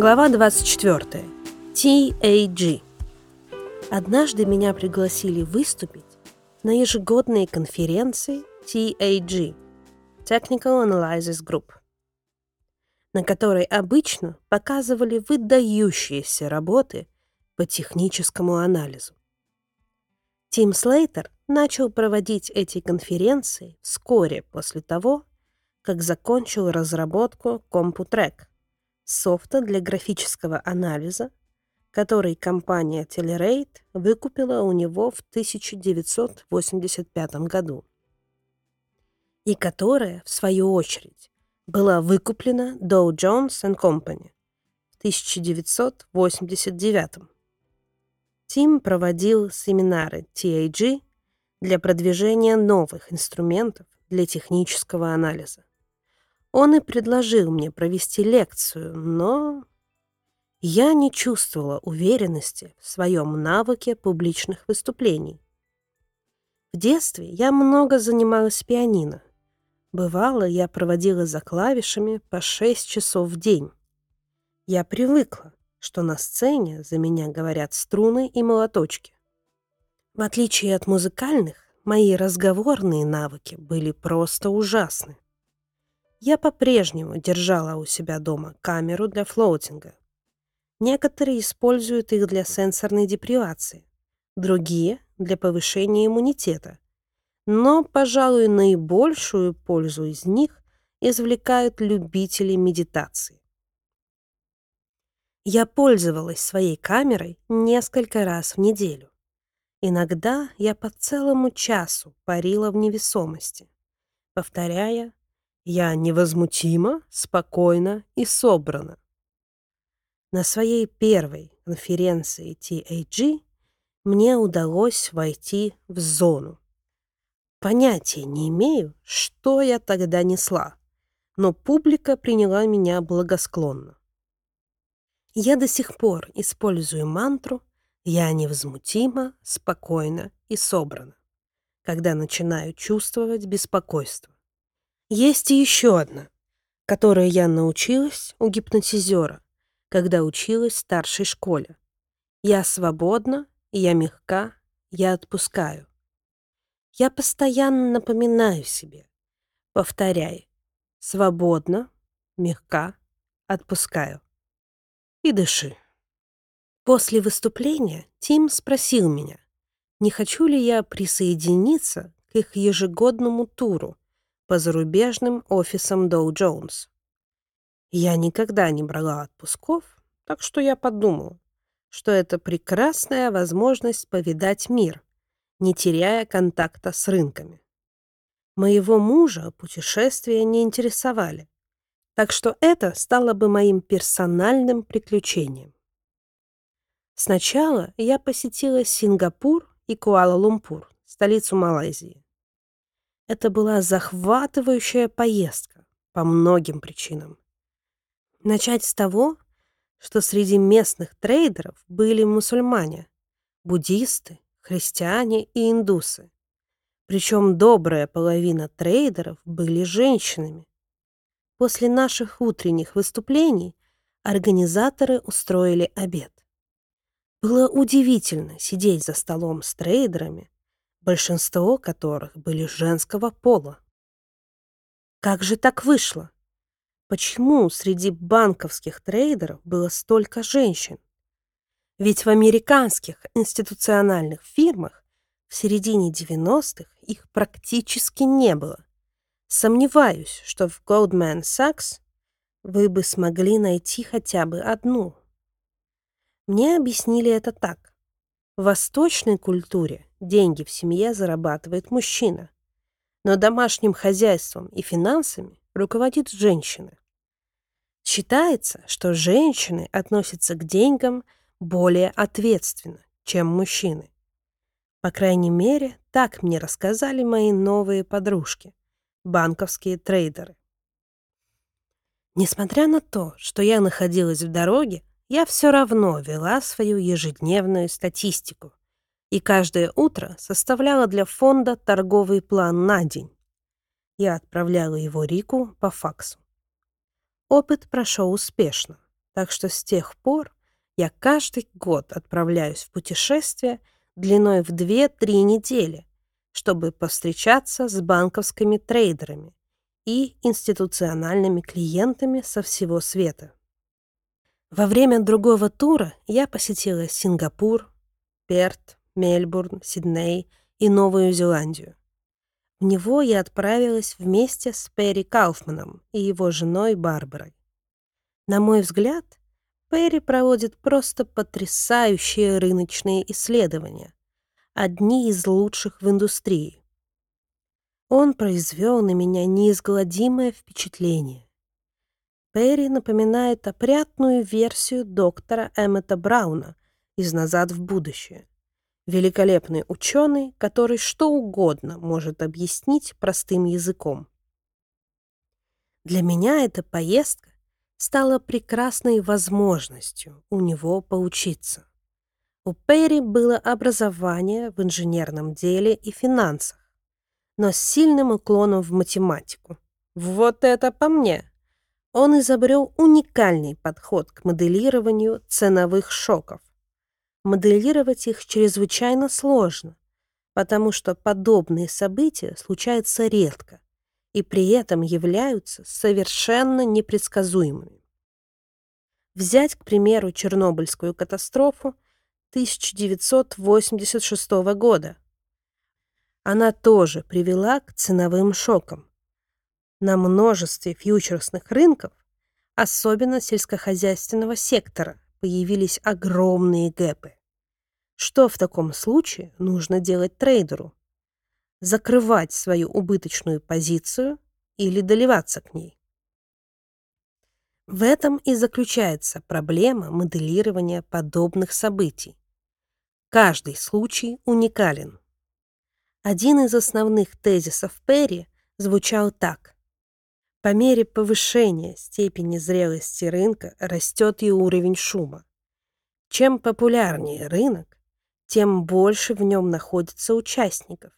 Глава 24. TAG. Однажды меня пригласили выступить на ежегодной конференции TAG Technical Analysis Group, на которой обычно показывали выдающиеся работы по техническому анализу. Тим Слейтер начал проводить эти конференции вскоре после того, как закончил разработку CompuTrack, софта для графического анализа, который компания Telerate выкупила у него в 1985 году, и которая, в свою очередь, была выкуплена Dow Jones Company в 1989. Тим проводил семинары TAG для продвижения новых инструментов для технического анализа. Он и предложил мне провести лекцию, но я не чувствовала уверенности в своем навыке публичных выступлений. В детстве я много занималась пианино. Бывало, я проводила за клавишами по 6 часов в день. Я привыкла, что на сцене за меня говорят струны и молоточки. В отличие от музыкальных, мои разговорные навыки были просто ужасны. Я по-прежнему держала у себя дома камеру для флоутинга. Некоторые используют их для сенсорной депривации, другие — для повышения иммунитета. Но, пожалуй, наибольшую пользу из них извлекают любители медитации. Я пользовалась своей камерой несколько раз в неделю. Иногда я по целому часу парила в невесомости, повторяя я невозмутима, спокойна и собрана. На своей первой конференции TAG мне удалось войти в зону. Понятия не имею, что я тогда несла, но публика приняла меня благосклонно. Я до сих пор использую мантру «Я невозмутима, спокойна и собрана», когда начинаю чувствовать беспокойство. Есть и еще одна, которой я научилась у гипнотизера, когда училась в старшей школе. Я свободна, я мягка, я отпускаю. Я постоянно напоминаю себе, повторяй, свободно, мягка, отпускаю. И дыши. После выступления Тим спросил меня, не хочу ли я присоединиться к их ежегодному туру по зарубежным офисам Dow Jones. Я никогда не брала отпусков, так что я подумала, что это прекрасная возможность повидать мир, не теряя контакта с рынками. Моего мужа путешествия не интересовали, так что это стало бы моим персональным приключением. Сначала я посетила Сингапур и Куала-Лумпур, столицу Малайзии. Это была захватывающая поездка по многим причинам. Начать с того, что среди местных трейдеров были мусульмане, буддисты, христиане и индусы. Причем добрая половина трейдеров были женщинами. После наших утренних выступлений организаторы устроили обед. Было удивительно сидеть за столом с трейдерами, большинство которых были женского пола. Как же так вышло? Почему среди банковских трейдеров было столько женщин? Ведь в американских институциональных фирмах в середине 90-х их практически не было. Сомневаюсь, что в Goldman Sachs вы бы смогли найти хотя бы одну. Мне объяснили это так. В восточной культуре деньги в семье зарабатывает мужчина, но домашним хозяйством и финансами руководит женщина. Считается, что женщины относятся к деньгам более ответственно, чем мужчины. По крайней мере, так мне рассказали мои новые подружки, банковские трейдеры. Несмотря на то, что я находилась в дороге, я все равно вела свою ежедневную статистику, и каждое утро составляла для фонда торговый план на день. Я отправляла его Рику по факсу. Опыт прошел успешно. Так что с тех пор я каждый год отправляюсь в путешествие длиной в 2-3 недели, чтобы повстречаться с банковскими трейдерами и институциональными клиентами со всего света. Во время другого тура я посетила Сингапур, Перт, Мельбурн, Сидней и Новую Зеландию. В него я отправилась вместе с Перри Кауфманом и его женой Барбарой. На мой взгляд, Перри проводит просто потрясающие рыночные исследования, одни из лучших в индустрии. Он произвел на меня неизгладимое впечатление. Перри напоминает опрятную версию доктора Эммета Брауна из «Назад в будущее». Великолепный ученый, который что угодно может объяснить простым языком. Для меня эта поездка стала прекрасной возможностью у него поучиться. У Перри было образование в инженерном деле и финансах, но с сильным уклоном в математику. Вот это по мне! Он изобрел уникальный подход к моделированию ценовых шоков. Моделировать их чрезвычайно сложно, потому что подобные события случаются редко и при этом являются совершенно непредсказуемыми. Взять, к примеру, Чернобыльскую катастрофу 1986 года. Она тоже привела к ценовым шокам. На множестве фьючерсных рынков, особенно сельскохозяйственного сектора, появились огромные гэпы. Что в таком случае нужно делать трейдеру? Закрывать свою убыточную позицию или доливаться к ней? В этом и заключается проблема моделирования подобных событий. Каждый случай уникален. Один из основных тезисов Перри звучал так. По мере повышения степени зрелости рынка растет и уровень шума. Чем популярнее рынок, тем больше в нем находится участников.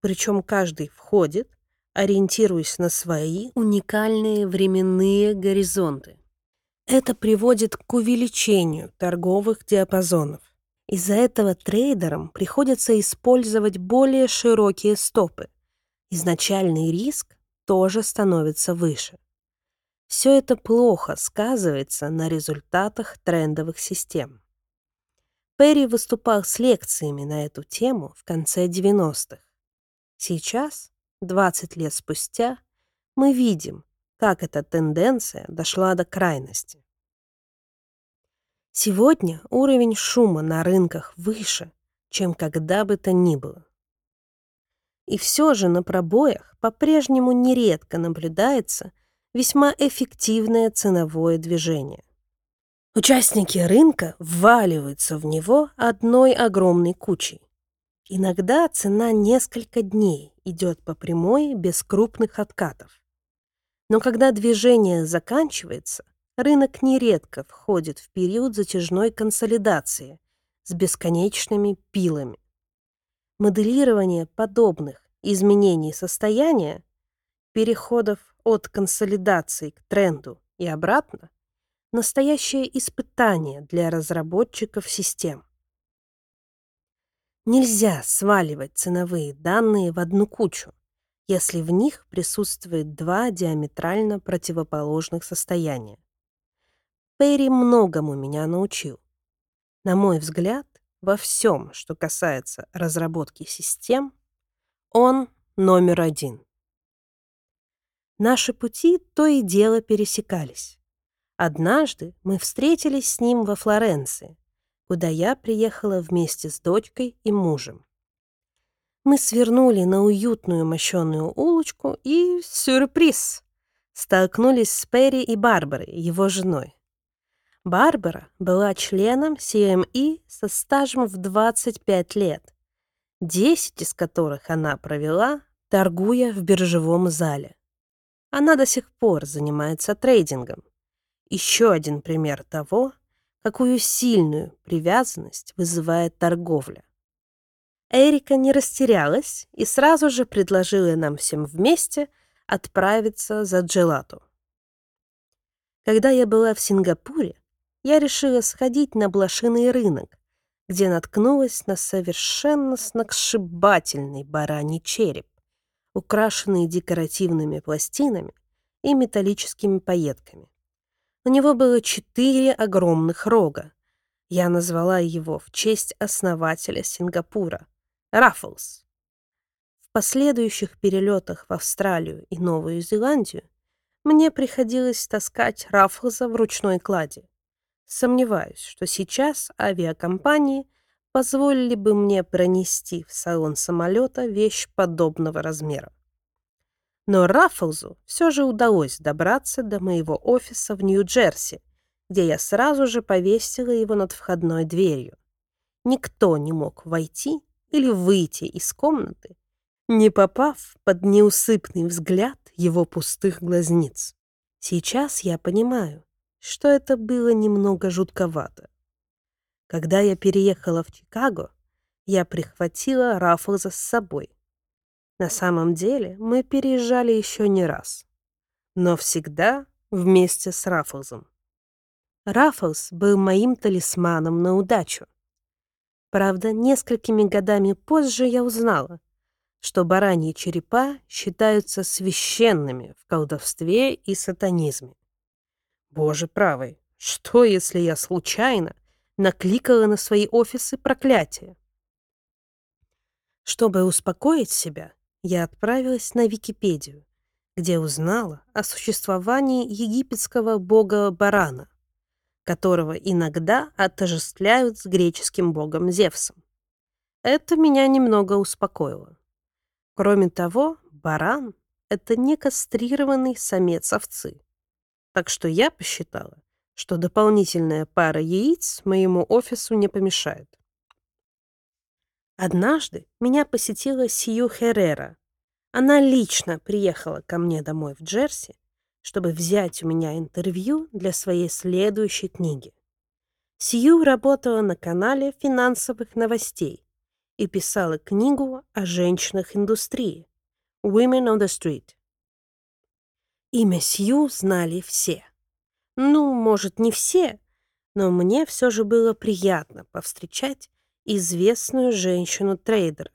Причем каждый входит, ориентируясь на свои уникальные временные горизонты. Это приводит к увеличению торговых диапазонов. Из-за этого трейдерам приходится использовать более широкие стопы. Изначальный риск тоже становится выше. Все это плохо сказывается на результатах трендовых систем. Перри выступал с лекциями на эту тему в конце 90-х. Сейчас, 20 лет спустя, мы видим, как эта тенденция дошла до крайности. Сегодня уровень шума на рынках выше, чем когда бы то ни было. И все же на пробоях по-прежнему нередко наблюдается весьма эффективное ценовое движение. Участники рынка вваливаются в него одной огромной кучей. Иногда цена несколько дней идет по прямой без крупных откатов. Но когда движение заканчивается, рынок нередко входит в период затяжной консолидации с бесконечными пилами моделирование подобных изменений состояния, переходов от консолидации к тренду и обратно, настоящее испытание для разработчиков систем. Нельзя сваливать ценовые данные в одну кучу, если в них присутствует два диаметрально противоположных состояния. Перри многому меня научил. На мой взгляд, во всем, что касается разработки систем, он номер один. Наши пути то и дело пересекались. Однажды мы встретились с ним во Флоренции, куда я приехала вместе с дочкой и мужем. Мы свернули на уютную мощеную улочку и, сюрприз, столкнулись с Перри и Барбарой, его женой. Барбара была членом CME со стажем в 25 лет, 10 из которых она провела, торгуя в биржевом зале. Она до сих пор занимается трейдингом. Еще один пример того, какую сильную привязанность вызывает торговля. Эрика не растерялась и сразу же предложила нам всем вместе отправиться за джелату. Когда я была в Сингапуре, я решила сходить на блошиный рынок, где наткнулась на совершенно сногсшибательный бараний череп, украшенный декоративными пластинами и металлическими пайетками. У него было четыре огромных рога. Я назвала его в честь основателя Сингапура — Раффлс. В последующих перелетах в Австралию и Новую Зеландию мне приходилось таскать Раффлза в ручной кладе. Сомневаюсь, что сейчас авиакомпании позволили бы мне пронести в салон самолета вещь подобного размера. Но Раффлзу все же удалось добраться до моего офиса в Нью-Джерси, где я сразу же повесила его над входной дверью. Никто не мог войти или выйти из комнаты, не попав под неусыпный взгляд его пустых глазниц. Сейчас я понимаю, что это было немного жутковато. Когда я переехала в Чикаго, я прихватила Раффлза с собой. На самом деле мы переезжали еще не раз, но всегда вместе с Раффлзом. Раффлз был моим талисманом на удачу. Правда, несколькими годами позже я узнала, что бараньи черепа считаются священными в колдовстве и сатанизме. Боже правый, что если я случайно накликала на свои офисы проклятие? Чтобы успокоить себя, я отправилась на Википедию, где узнала о существовании египетского бога Барана, которого иногда отождествляют с греческим богом Зевсом. Это меня немного успокоило. Кроме того, баран — это не кастрированный самец овцы. Так что я посчитала, что дополнительная пара яиц моему офису не помешает. Однажды меня посетила Сию Херрера. Она лично приехала ко мне домой в Джерси, чтобы взять у меня интервью для своей следующей книги. Сию работала на канале финансовых новостей и писала книгу о женщинах индустрии «Women on the Street». Имя Сью знали все. Ну, может, не все, но мне все же было приятно повстречать известную женщину-трейдера.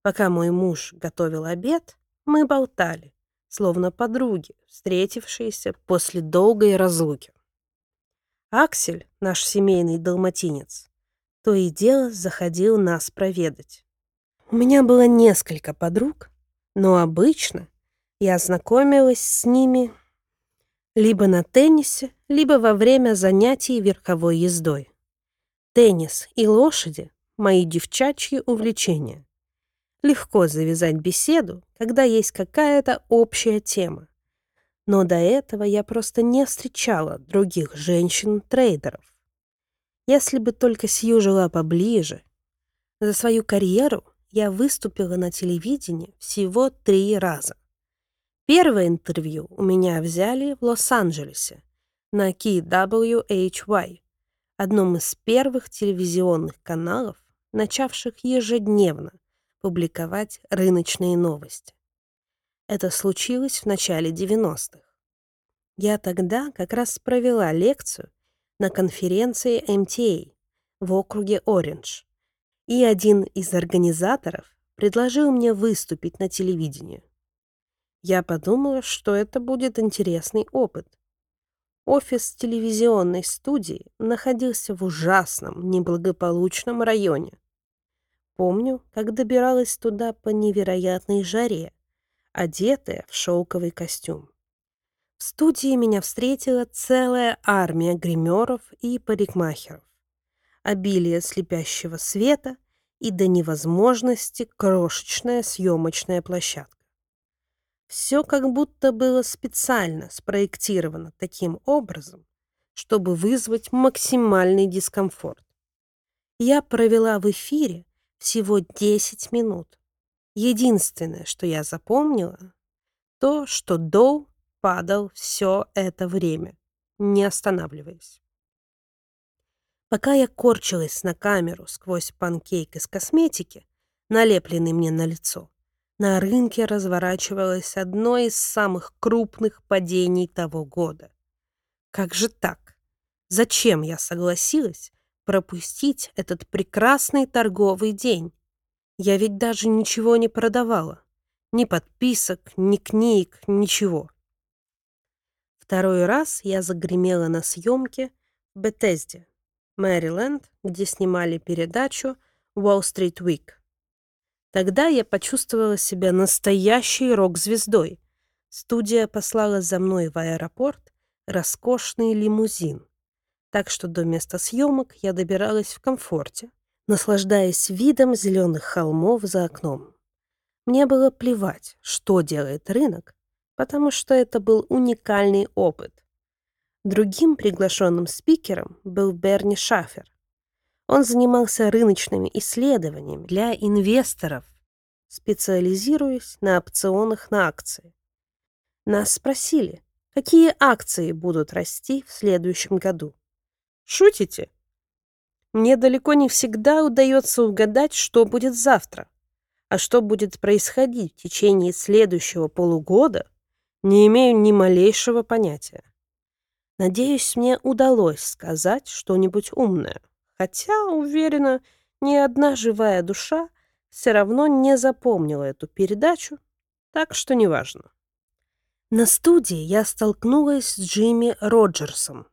Пока мой муж готовил обед, мы болтали, словно подруги, встретившиеся после долгой разлуки. Аксель, наш семейный далматинец, то и дело заходил нас проведать. У меня было несколько подруг, но обычно я знакомилась с ними либо на теннисе, либо во время занятий верховой ездой. Теннис и лошади — мои девчачьи увлечения. Легко завязать беседу, когда есть какая-то общая тема. Но до этого я просто не встречала других женщин-трейдеров. Если бы только Сью жила поближе. За свою карьеру я выступила на телевидении всего три раза. Первое интервью у меня взяли в Лос-Анджелесе на KWHY, одном из первых телевизионных каналов, начавших ежедневно публиковать рыночные новости. Это случилось в начале 90-х. Я тогда как раз провела лекцию на конференции MTA в округе Ориндж, и один из организаторов предложил мне выступить на телевидении. Я подумала, что это будет интересный опыт. Офис телевизионной студии находился в ужасном, неблагополучном районе. Помню, как добиралась туда по невероятной жаре, одетая в шелковый костюм. В студии меня встретила целая армия гримеров и парикмахеров. Обилие слепящего света и до невозможности крошечная съемочная площадка. Все как будто было специально спроектировано таким образом, чтобы вызвать максимальный дискомфорт. Я провела в эфире всего 10 минут. Единственное, что я запомнила, то, что Доу падал все это время, не останавливаясь. Пока я корчилась на камеру сквозь панкейк из косметики, налепленный мне на лицо, на рынке разворачивалось одно из самых крупных падений того года. Как же так? Зачем я согласилась пропустить этот прекрасный торговый день? Я ведь даже ничего не продавала. Ни подписок, ни книг, ничего. Второй раз я загремела на съемке в Бетезде, Мэриленд, где снимали передачу Wall Street Week. Тогда я почувствовала себя настоящей рок-звездой. Студия послала за мной в аэропорт роскошный лимузин. Так что до места съемок я добиралась в комфорте, наслаждаясь видом зеленых холмов за окном. Мне было плевать, что делает рынок, потому что это был уникальный опыт. Другим приглашенным спикером был Берни Шафер. Он занимался рыночными исследованиями для инвесторов, специализируясь на опционах на акции. Нас спросили, какие акции будут расти в следующем году. Шутите? Мне далеко не всегда удается угадать, что будет завтра. А что будет происходить в течение следующего полугода, не имею ни малейшего понятия. Надеюсь, мне удалось сказать что-нибудь умное. Хотя, уверена, ни одна живая душа все равно не запомнила эту передачу, так что неважно. На студии я столкнулась с Джимми Роджерсом.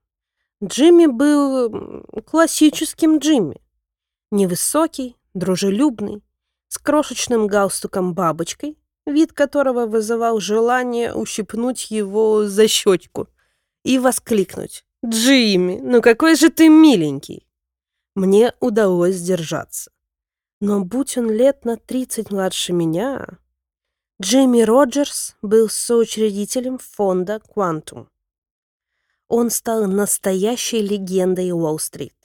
Джимми был классическим Джимми. Невысокий, дружелюбный, с крошечным галстуком-бабочкой, вид которого вызывал желание ущипнуть его за щечку и воскликнуть «Джимми, ну какой же ты миленький!» Мне удалось сдержаться. Но будь он лет на 30 младше меня... Джимми Роджерс был соучредителем фонда «Квантум». Он стал настоящей легендой Уолл-стрит.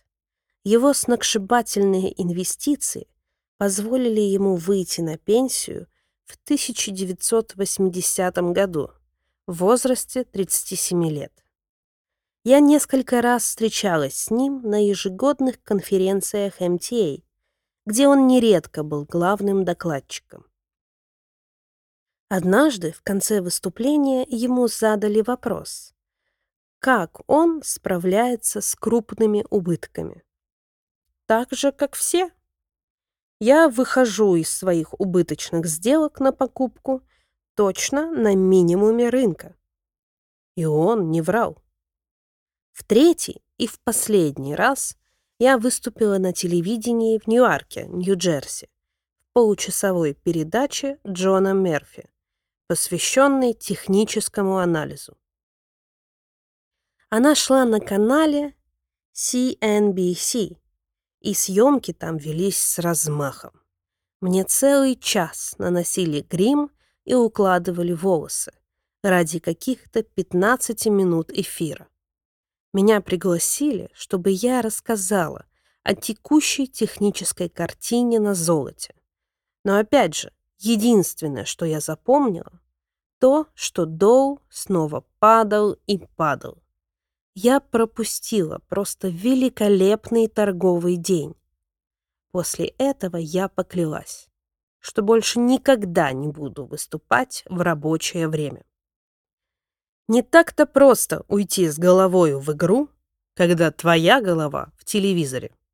Его сногсшибательные инвестиции позволили ему выйти на пенсию в 1980 году в возрасте 37 лет. Я несколько раз встречалась с ним на ежегодных конференциях МТА, где он нередко был главным докладчиком. Однажды в конце выступления ему задали вопрос, как он справляется с крупными убытками. Так же, как все. Я выхожу из своих убыточных сделок на покупку точно на минимуме рынка. И он не врал. В третий и в последний раз я выступила на телевидении в Ньюарке, Нью-Джерси, в получасовой передаче Джона Мерфи, посвященной техническому анализу. Она шла на канале CNBC, и съемки там велись с размахом. Мне целый час наносили грим и укладывали волосы ради каких-то 15 минут эфира. Меня пригласили, чтобы я рассказала о текущей технической картине на золоте. Но опять же, единственное, что я запомнила, то, что Доу снова падал и падал. Я пропустила просто великолепный торговый день. После этого я поклялась, что больше никогда не буду выступать в рабочее время. Не так-то просто уйти с головой в игру, когда твоя голова в телевизоре.